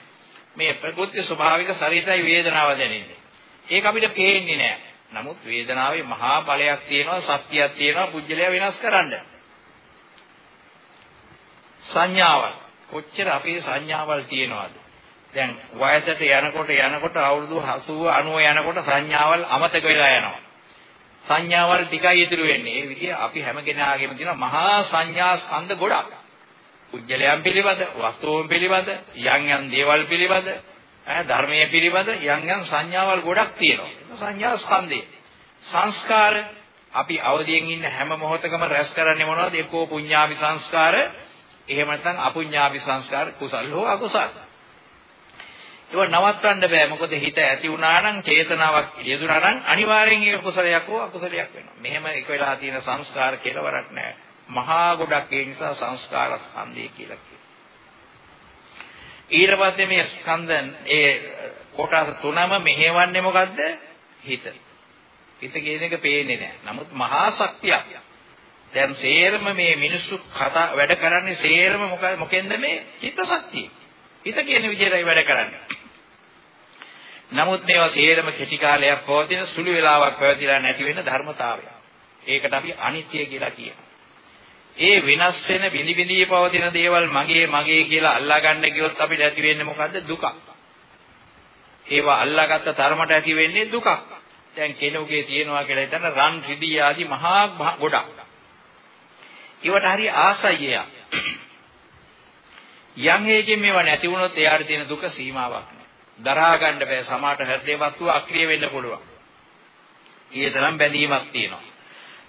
මේ ප්‍රകൃති ස්වභාවික ශරීරයයි වේදනාව දැනෙන්නේ. ඒක අපිට පේන්නේ නැහැ. නමුත් වේදනාවේ මහා බලයක් තියෙනවා, ශක්තියක් තියෙනවා, පුජ්‍යලයා වෙනස් කරන්න. සංඥාවල් කොච්චර අපේ සංඥාවල් තියෙනවද? දැන් වයසට යනකොට යනකොට අවුරුදු 80 90 යනකොට සංඥාවල් අමතක වෙලා යනවා. සංඥාවල් ටිකයි ඉතුරු වෙන්නේ. ඒ විදිහ අපි හැම කෙනාගේම තියෙන මහා සංඥා ස්කන්ධ ගොඩක්. කුජලයන් පිළිබඳ, වස්තුන් පිළිබඳ, යම් යම් දේවල් පිළිබඳ, ඈ ධර්මයේ පිළිබඳ යම් යම් සංඥාවල් ගොඩක් තියෙනවා. සංඥා ස්කන්ධේ. සංස්කාර අපි අවදියෙන් ඉන්න හැම මොහොතකම රැස් කරන්නේ මොනවද? එක්කෝ පුඤ්ඤාවි සංස්කාර, එහෙම නැත්නම් අපුඤ්ඤාවි සංස්කාර කුසල් හෝ අකුසල්. ඒව නවත්තන්න බෑ. මොකද හිත ඇති වුණා නම් චේතනාවක් යෙදුණා නම් අනිවාර්යෙන් ඒක කුසලයක් හෝ අකුසලයක් වෙනවා. මෙහෙම එක වෙලා තියෙන සංස්කාර කෙලවරක් නෑ. මහා ගොඩක් ඒ නිසා සංස්කාර ස්කන්ධය කියලා කියනවා. ඊට පස්සේ මේ ස්කන්ධන් ඒ කොටස් තුනම මෙහෙවන්නේ මොකද්ද? හිත. හිත කියන එක පේන්නේ නැහැ. නමුත් මහා ශක්තියක්. දැන් සේරම මේ මිනිස්සු කතා වැඩ කරන්නේ සේරම මොකෙන්ද මේ හිත ශක්තිය. හිත කියන විදිහටයි වැඩ කරන්නේ. නමුත් මේවා සේරම කෙටි කාලයක් පවතින සුළු වේලාවක් පැවතිලා නැති වෙන ධර්මතාවය. ඒකට අපි අනිත්‍ය කියලා කියනවා. ඒ වෙනස් වෙන බිනි බිනී පවතින දේවල් මගේ මගේ කියලා අල්ලා ගන්න ගියොත් අපිට ඇති වෙන්නේ මොකද්ද? දුකක්. ඒවා අල්ලාගත්ත තරමට ඇති වෙන්නේ දුකක්. දැන් කෙනෙකුගේ තියනවා කියලා හිතන රන් රිදී ආදී මහා ගොඩක්. ඒවට හරි ආසයිය. යම් හේකින් මේවා නැති වුණොත් එයාට තියෙන දුක සීමාවක් නෑ. දරා ගන්න බෑ. සමාට හෘදේ වස්තුව අක්‍රිය වෙන්න පුළුවන්. ඊය තරම් බැඳීමක් තියෙනවා.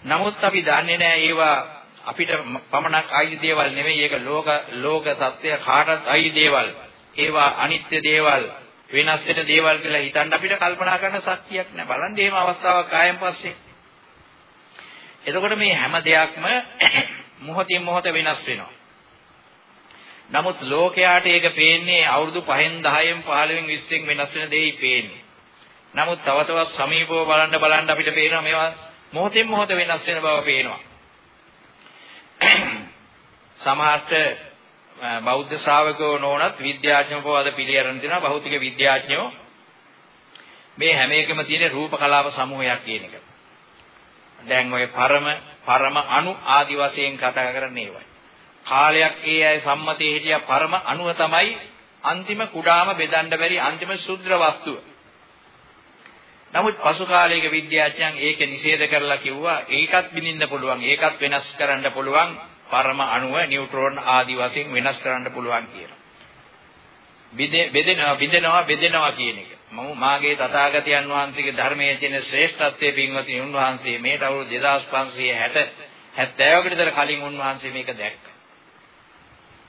නමුත් අපි දන්නේ නෑ ඒවා අපිට පමණක් ආයි දේවල් නෙමෙයි ඒක ලෝක ලෝක සත්‍ය කාටත් ආයි දේවල්. ඒවා අනිත්‍ය දේවල් වෙනස් වෙන දේවල් කියලා හිතන්න අපිට කල්පනා කරන්න ශක්තියක් නැහැ. බලන්න එහෙම අවස්ථාවක් ආයෙන් පස්සේ. එතකොට මේ හැම දෙයක්ම මොහොතින් මොහොත වෙනස් වෙනවා. නමුත් ලෝකයාට ඒක පේන්නේ අවුරුදු 5න් 10න් 15න් 20න් වෙනස් වෙන දෙයි පේන්නේ. නමුත් තව තවත් සමීපව බලන්න බලන්න අපිට පේනවා මේවා මොහොතින් මොහොත වෙනස් වෙන බව පේනවා. සමහරට බෞද්ධ ශ්‍රාවකයෝ නොවනත් විද්‍යාඥයෝ පවද පිළිඅරන් දෙනවා භෞතික විද්‍යාඥයෝ මේ හැම එකම තියෙන රූප කලාප සමූහයක් කියන එක. දැන් ඔය පරම පරම අණු ආදි වශයෙන් කතා කරන්නේ ඒවයි. කාලයක් ඒ අය සම්මතයේ හිටිය පරම අණුව තමයි අන්තිම කුඩාම බෙදන්න බැරි අන්තිම ශුද්ධ වස්තුව. නමුත් පසු කාලයක විද්‍යාඥයන් ඒක නිෂේධ කරලා කිව්වා ඒකත් බිනින්න පුළුවන් ඒකත් වෙනස් කරන්න පුළුවන් පරම අණුව නියුට්‍රෝන ආදී වශයෙන් වෙනස් කරන්න පුළුවන් කියලා. බෙදෙනවා බිඳෙනවා බෙදෙනවා කියන එක. මම මාගේ තථාගතයන් වහන්සේගේ ධර්මයේ තියෙන ශ්‍රේෂ්ඨත්වයේ පින්වතින් උන්වහන්සේ මේට අවුරුදු 2560 70කට විතර කලින් උන්වහන්සේ මේක දැක්කා.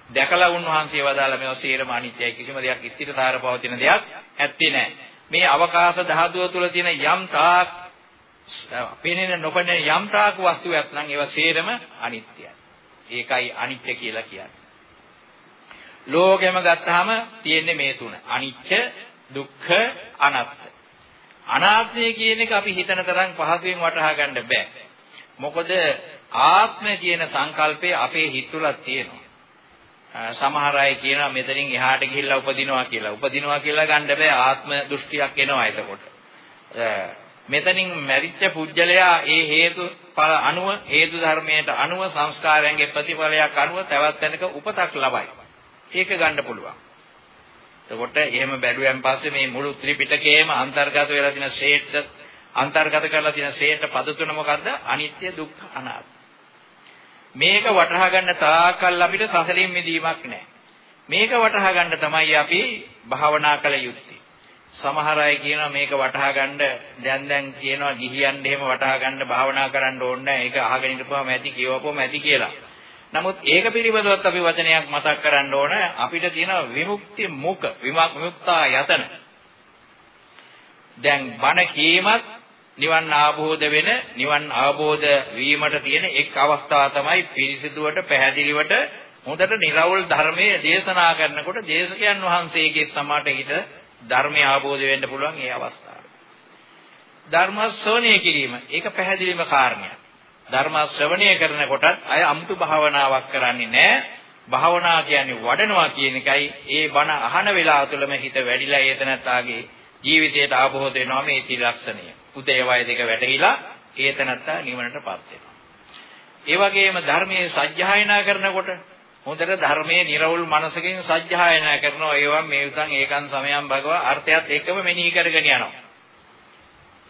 දැකලා උන්වහන්සේ වදාළ මේවා සියරම අනිත්‍යයි කිසිම දෙයක් ඉස්තිරතර පවතින දෙයක් ඇත්තේ නැහැ. මේ අවකාශ ධාතුව තුළ තියෙන යම් තාක් පෙනෙන නොපෙනෙන යම් තාක් වස්තුවක් නම් ඒවා සියරම අනිත්‍යයි. ඒකයි අනිත්‍ය කියලා කියන්නේ. ලෝකෙම ගත්තාම තියෙන්නේ මේ තුන. අනිත්‍ය, දුක්ඛ, අනාත්ම. අනාත්මය කියන එක අපි හිතන තරම් පහසුවෙන් වටහා ගන්න බෑ. මොකද ආත්මය කියන සංකල්පය අපේ හිත තුල තියෙනවා. සමහර අය කියනවා මෙතනින් එහාට ගිහිල්ලා උපදිනවා කියලා. උපදිනවා කියලා ගන්න බෑ ආත්ම දෘෂ්ටියක් එනවා එතකොට. මෙතනින් මැරිච්ච පුජ්‍යලයා ඒ හේතු ඵල අනුව හේතු ධර්මයට අනුව සංස්කාරයන්ගේ ප්‍රතිඵලයක් අනුව තවත් තැනක උපතක් ලබයි. ඒක ගන්න පුළුවන්. එතකොට එහෙම බැලුවෙන් පස්සේ මේ මුළු ත්‍රිපිටකයේම අන්තර්ගත වෙලා තියෙන ශේෂ්ඨ අන්තර්ගත කරලා තියෙන ශේෂ්ඨ පද තුන මොකද්ද? අනිත්‍ය දුක්ඛ අනාත්ම. මේක වටහා ගන්න තාකල් අපිට සසලින් මිදීමක් නැහැ. මේක වටහා ගන්න තමයි අපි භාවනා කළ යුත්තේ. සමහර අය කියනවා මේක වටහා ගන්න දැන් දැන් කියනවා ගිහියන් එහෙම වටහා ගන්න භාවනා කරන්න ඕනේ නැහැ. ඒක අහගෙන ඉඳපුවාම ඇති කියවපුවම ඇති කියලා. නමුත් ඒක පිළිබඳවත් අපි වචනයක් මතක් කරන්න ඕන අපිට තියෙන විමුක්ති මුඛ විමුක්තා යතන. දැන් බණ කීමත් නිවන් ආબોධ වෙන නිවන් ආબોධ වීමට තියෙන එක් අවස්ථාව තමයි පිරිසිදුවට පැහැදිලිවට හොඳට නිර්වල් ධර්මයේ දේශනා කරනකොට දේශකයන් වහන්සේගේ සමාට හිත ධර්මය ආબોධ වෙන්න පුළුවන් ඒ අවස්ථාව. ධර්ම ශ්‍රවණය කිරීම ඒක පැහැදිලිම කාරණයක්. ධර්ම ශ්‍රවණය කරනකොටත් අය අමුතු භාවනාවක් කරන්නේ නැහැ. භාවනා කියන්නේ වඩනවා කියන එකයි ඒ බණ අහන වෙලාව තුළම හිත වැඩිලා ඒතනත්තාගේ ජීවිතයට ආબોධ වෙනවා මේ ත්‍රිලක්ෂණය. උදේ වය දෙක වැටහිලා ඒතනත්තා නිවනටපත් වෙනවා. ඒ වගේම ධර්මයේ සත්‍යයනා කරනකොට හොඳට ධර්මයේ නිර්වුල් මනසකින් සත්‍යයනා කරනවා ඒවා මේ උතන් ඒකන් සමයන් භගවා අර්ථයත් එක්කම මෙනෙහි කරගෙන යනවා.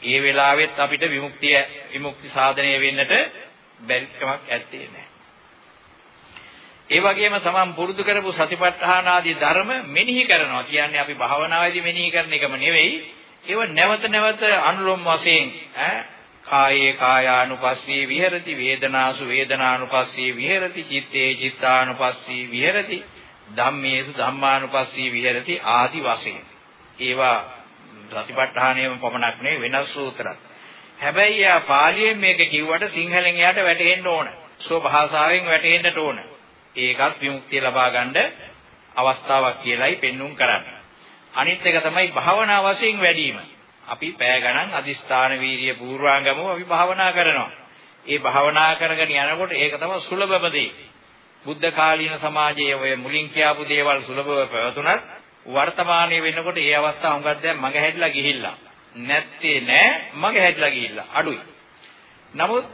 ඒ වෙලාවෙත් අපිට විමුක්තිය විමුක්ති සාධනය වෙන්නට බැරි කමක් ඇත්තේ නැහැ. ඒ වගේම තමන් පුරුදු කරපු සතිපට්ඨාන ආදී ධර්ම මෙනෙහි කරනවා. කියන්නේ අපි භාවනාවේදී මෙනෙහි කරන එකම නෙවෙයි. ඒව නැවත නැවත අනුලොම් වශයෙන් ඈ කායේ කායානුපස්සී විහෙරති වේදනාසු වේදනානුපස්සී විහෙරති චිත්තේ චිත්තානුපස්සී විහෙරති ධම්මේසු ධම්මානුපස්සී විහෙරති ආදි වශයෙන්. ඒවා සතිපට්ඨානයම පමණක් නෙවෙයි වෙනස් සූත්‍රත්. හැබැයි යා පාලියෙන් මේක කිව්වට සිංහලෙන් එයාට වැටෙන්න ඕන. සෝ භාෂාවෙන් වැටෙන්නට ඕන. ඒකත් විමුක්තිය ලබා ගන්න අවස්ථාවක් කියලායි පෙන්눔 කරන්නේ. අනිත් එක තමයි භාවනා වශයෙන් වැඩිම. අපි පය ගණන් අදිස්ථාන වීර්ය පූර්වාංගමෝ අපි භාවනා කරනවා. ඒ භාවනා කරගෙන යනකොට ඒක තමයි සුලභම දේ. බුද්ධ කාලීන සමාජයේ ඔය මුලින් කියාපු දේවල් සුලභව පැවතුනත් වර්තමානයේ වෙනකොට ඒ අවස්ථාව හුඟක් දැන් මග හැදිලා ගිහිල්ලා. නැත්තේ නෑ මග හැදිලා ගිහිල්ලා අඩුයි. නමුත්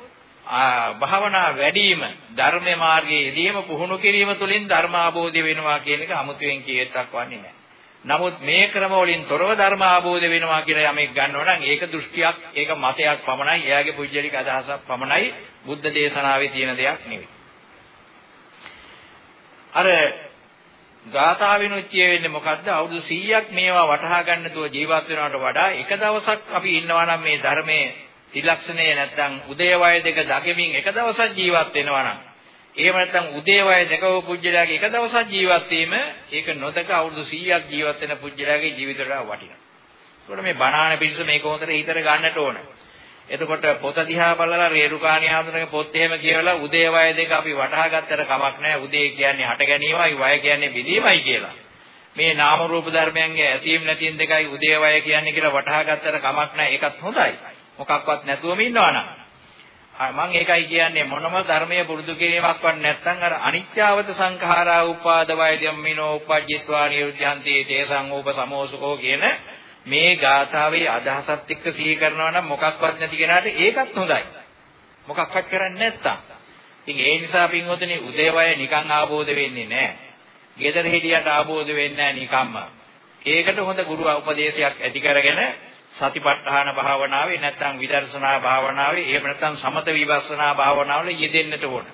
භාවනා වැඩිම ධර්ම මාර්ගයේ යෙදීම පුහුණු කිරීම තුළින් ධර්ම ආબોධය වෙනවා කියන එක අමුතුවෙන් කියේතක් වන්නේ නැහැ. නමුත් මේ ක්‍රම වලින් තොරව ධර්ම ආબોධය වෙනවා කියලා යමෙක් ගන්නවා නම් ඒක දෘෂ්ටියක්, ඒක මතයක් පමණයි, එයාගේ පුජ්‍යලික අදහසක් පමණයි, බුද්ධ දේශනාවේ තියෙන දෙයක් නෙවෙයි. අර ගාථාවෙනුත් කියවෙන්නේ මොකද්ද? අවුරුදු 100ක් මේවා වටහා ගන්නතුව ජීවත් වෙනවට වඩා එක දවසක් අපි ඉන්නවා නම් මේ ධර්මයේ ත්‍රිලක්ෂණය නැත්තම් උදේවය දෙක දකිමින් එක දවසක් ජීවත් වෙනවා නම් එහෙම නැත්නම් උදේවය දෙකව පුජ්‍යලයාගේ එක දවසක් ජීවත් වීම ඒක නොදක අවුරුදු 100ක් ජීවත් වෙන පුජ්‍යලයාගේ ජීවිතයට වටිනවා. ඒකට මේ බණාන පිරිස මේක හොඳට හිතට ගන්නට ඕන. එතකොට පොත දිහා බලලා රේරුකාණී ආමතුරුගේ පොත් එහෙම කියවලා උදේවය දෙක අපි වටහා ගත්තට කමක් නැහැ. උදේ කියන්නේ හට ගැනීමයි වය කියන්නේ බිඳීමයි කියලා. මේ නාම රූප ධර්මයන්ගේ ඇතීම් නැතිම් දෙකයි උදේවය කියන්නේ කියලා වටහා ගත්තට කමක් නැහැ. ඒකත් හොඳයි. මොකක්වත් නැතුවම ඉන්නවනම් මම ඒකයි කියන්නේ මොනම ධර්මයේ පුරුදු කිරීමක්වත් නැත්නම් අර අනිත්‍යවත සංඛාරා උපාද වය ධම්මිනෝ උපජ්ජිත්වා නිරුද්ධන්ති තේසං උප සමෝසුකෝ කියන මේ ගාථාවේ අදහසත් එක්ක සිහි කරනවා නම් මොකක්වත් නැති කෙනාට ඒකත් හොඳයි. මොකක්වත් කරන්නේ නැත්තම්. ඉතින් ඒ නිසා පින්වතුනි උදේවය නිකන් ආબોධ වෙන්නේ නැහැ. ගෙදර හිටියට ආબોධ වෙන්නේ නැහැ නිකම්ම. ඒකට හොඳ ගුරු උපදේශයක් ඇති කරගෙන සතිපට්ඨාන භාවනාවේ නැත්නම් විදර්ශනා භාවනාවේ එහෙම නැත්නම් සමත විපස්සනා භාවනාවල යෙදෙන්නට ඕන.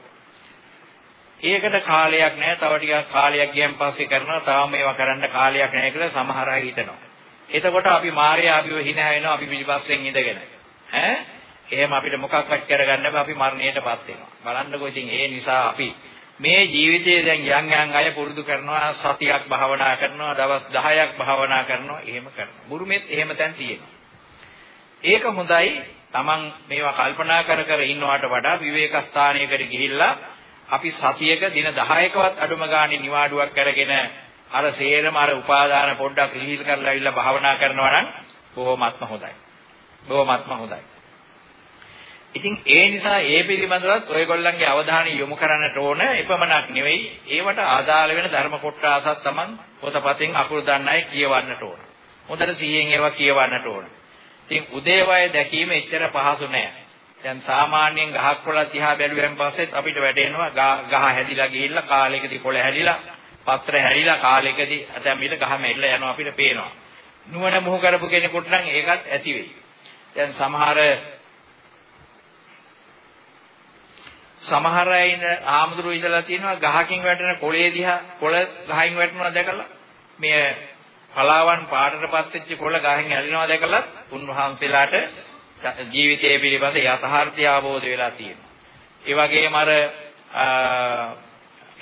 ඒකට කාලයක් නැහැ. තව ටිකක් කාලයක් ගියන් පස්සේ කරනවා. තාම මේවා කරන්න කාලයක් නැහැ කියලා සමහර අය හිතනවා. එතකොට අපි මාර්යා අපිව hina වෙනවා අපි පිටිපස්සෙන් ඉඳගෙන. ඈ එහෙම අපිට මොකක්වත් කරගන්න බෑ අපි මරණයටපත් වෙනවා. බලන්නකෝ ඉතින් ඒ නිසා අපි මේ ජීවිතයේ දැන් යම් යම් අය පුරුදු කරනවා සතියක් භාවනා කරනවා දවස් 10ක් භාවනා කරනවා එහෙම කරනවා. බුරුමෙත් එහෙම තැන් තියෙනවා. ඒක හොඳයි. Taman මේවා කල්පනා කර කර ඉන්නවට වඩා විවේක ස්ථානයකට ගිහිල්ලා අපි සතියක දින 10කවත් අඩුම ගානේ නිවාඩුවක් කරගෙන අර සේරම අර උපාදාන පොඩ්ඩක් ලිහිල් කරලා ඇවිල්ලා භාවනා කරනවා නම් බොහොමත්ම හොඳයි. බොහොමත්ම හොඳයි. ඉතින් ඒ නිසා ඒ පිළිබඳවත් ඔයගොල්ලන්ගේ අවධානය යොමු කරන්නට ඕන එපමණක් නෙවෙයි ඒවට ආදාළ වෙන ධර්ම කොටසක් Taman පොතපතෙන් අකුරු දන්න අය කියවන්නට ඕන. හොඳට සිහියෙන් ඒවා කියවන්නට ඕන. ඉතින් උදේවය දැකීම එච්චර පහසු නෑ. දැන් සාමාන්‍යයෙන් ගහක් කොළ තියා බැලුවෙන් පස්සෙත් අපිට වැටෙනවා ගහ හැදිලා ගිහිල්ලා කාලෙකදී කොළ හැදිලා පත්‍ර හැදිලා කාලෙකදී අතම් මිට ගහ මෙල්ල යනවා අපිට පේනවා. නුවණ මොහ කරපු කෙනෙකුට නම් ඒකත් ඇති වෙයි. දැන් සමහර සමහර අය ඉඳ ආමුදුරු ඉඳලා තියෙනවා ගහකින් වැටෙන කොළේ දිහා කොළ ගහින් වැටෙනවා දැකලා මේ පලාවන් පාටටපත් වෙච්ච කොළ ගහින් ඇලිනවා දැකලා උන්වහන්සේලාට ජීවිතය පිළිබඳ යථාර්ථය අවබෝධ වෙලා තියෙනවා. ඒ වගේම අර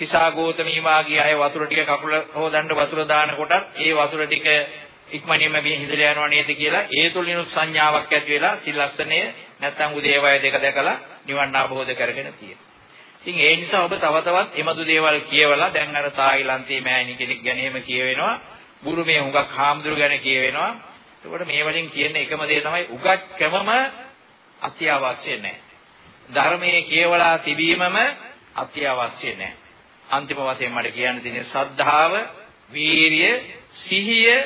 කිසා ගෝතමී වාගේ අය වතුර ටික කකුල හොදන්න වතුර දාන කොටත් ඒ වතුර ටික ඉක්මනින්ම මේ හිඳලා යනවා නේද කියලා ඒ තුලිනුත් සංඥාවක් ඇති වෙලා සිල්ලස්සනේ නැත්තම් උදේවය දෙක දැකලා නිවන් අවබෝධ කරගෙන තියෙනවා. ඉතින් ඒ නිසා ඔබ තව තවත් එමදු දේවල් කියවලා දැන් අර තායිලන්තයේ මෑණි කෙනෙක් ගැන එහෙම කියවෙනවා. බුරුමේ හුඟක් හාමුදුරු ගැන කියවෙනවා. එතකොට මේ වලින් කියන එකම දේ තමයි උගත්කමම අත්‍යවශ්‍ය නැහැ. ධර්මයේ කියවලා තිබීමම අත්‍යවශ්‍ය නැහැ. අන්තිම වශයෙන් මට කියන්න තියෙන්නේ සද්ධාව, වීරිය, සිහිය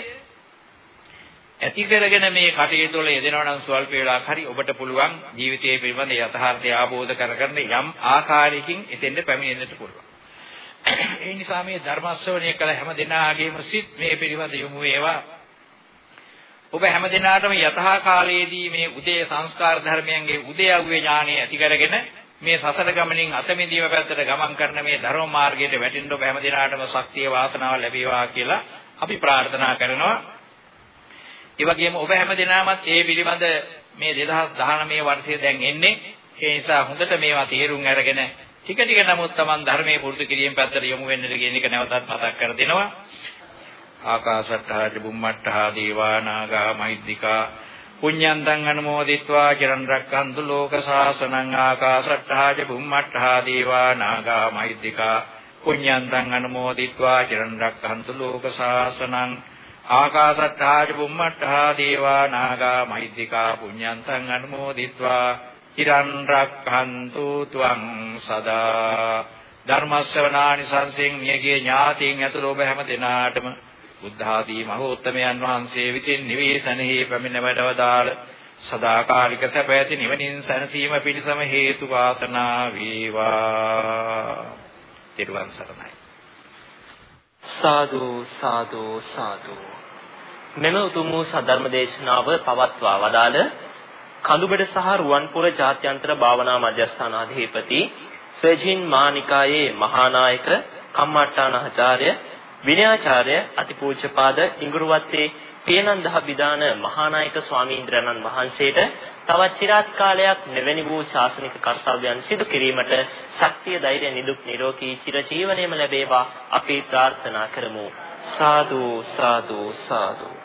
ඇති කරගෙන මේ කටයුතු වල යෙදෙනවා නම් ස්වල්ප වේලාවක් හරි ඔබට පුළුවන් ජීවිතයේ පිළිබඳ යථාර්ථය ආબોධ කරගන්න යම් ආකාරයකින් එතෙන්ට පැමිණෙන්නට පුළුවන්. ඒ නිසා මේ ධර්ම ශ්‍රවණය කළ හැම දිනාගේම සිත් මේ පිළිබඳ යොමු වේවා. ඔබ හැම දිනාටම යථා කාලයේදී මේ උදේ සංස්කාර ධර්මයන්ගේ උදේව්වේ ඥානය ඇති කරගෙන මේ සසර ගමනින් අත මිදීම පැත්තට ගමන් කරන මේ ධර්ම මාර්ගයට වැටෙන්න ඔබ හැම දිනාටම ශක්තිය වාසනාව ලැබේවා කියලා අපි ප්‍රාර්ථනා කරනවා. ඒ වගේම ඔබ හැම දිනාමත් ඒ පිළිබඳ මේ 2019 වර්ෂයේ දැන් එන්නේ ඒ නිසා හොඳට මේවා තේරුම් අරගෙන ටික ටික නමුත් Taman ධර්මයේ පුරුදු කිරීම පැත්තට යොමු වෙන්නට කියන එක නැවතත් මතක් කර දෙනවා. ආකාශට්ටා චුම්මට්ටා දේවා නාග මහිද්దికා පුඤ්ඤන්තං අනුමෝදිත්වා චිරන් රැක්කන්තු ලෝක සාසනං ආකාශට්ඨා ච බුම්මට්ඨා දේවා නාගා මෛත්‍තිකා පුඤ්ඤන්තං අනුමෝදිත්වා චිරන් රැක්කන්තු ලෝක සාසනං ආකාශට්ඨා ච බුම්මට්ඨා දේවා නාගා මෛත්‍තිකා පුඤ්ඤන්තං අනුමෝදිත්වා චිරන් රැක්කන්තු ත්වං සදා ධර්මස්සවනානි සංසින් මියගේ ඥාතීන් ඇතුළු ඔබ හැම දිනාටම බුද්ධ ආදී මහෝත්තමයන් වහන්සේ විසින් නිවේසනෙහි පැමිණ වැඩවදාළ සදාකාලික සැප ඇති නිවනින් සැනසීම පිණිසම හේතු වාසනා වේවා. ත්‍රිවන් සරණයි. සාදු සාදු සාදු මෙම උතුම් වූ සද්ධර්ම දේශනාව පවත්වා වදාළ කඳුබඩ සහ රුවන්පුර ජාත්‍යන්තර භාවනා මධ්‍යස්ථානාධිපති ස්වේජින් මානිකායේ මහානායක කම්මට්ටානාචාර්ය විනයාචාර්ය අතිපූජ්‍යපාද ඉඟුරුවත්තේ පියනන්දහ විදාන මහානායක ස්වාමීන්ද්‍රයන්න් වහන්සේට තවත් চিරාත් කාලයක් මෙවැනි වූ ශාසනික කර්තව්‍යයන් සිදු කිරීමට ශක්තිය ධෛර්ය නිදුක් නිරෝගී චිරජීවනයේම ලැබේවා. අපි ප්‍රාර්ථනා කරමු. සාදු සාදු සාදු.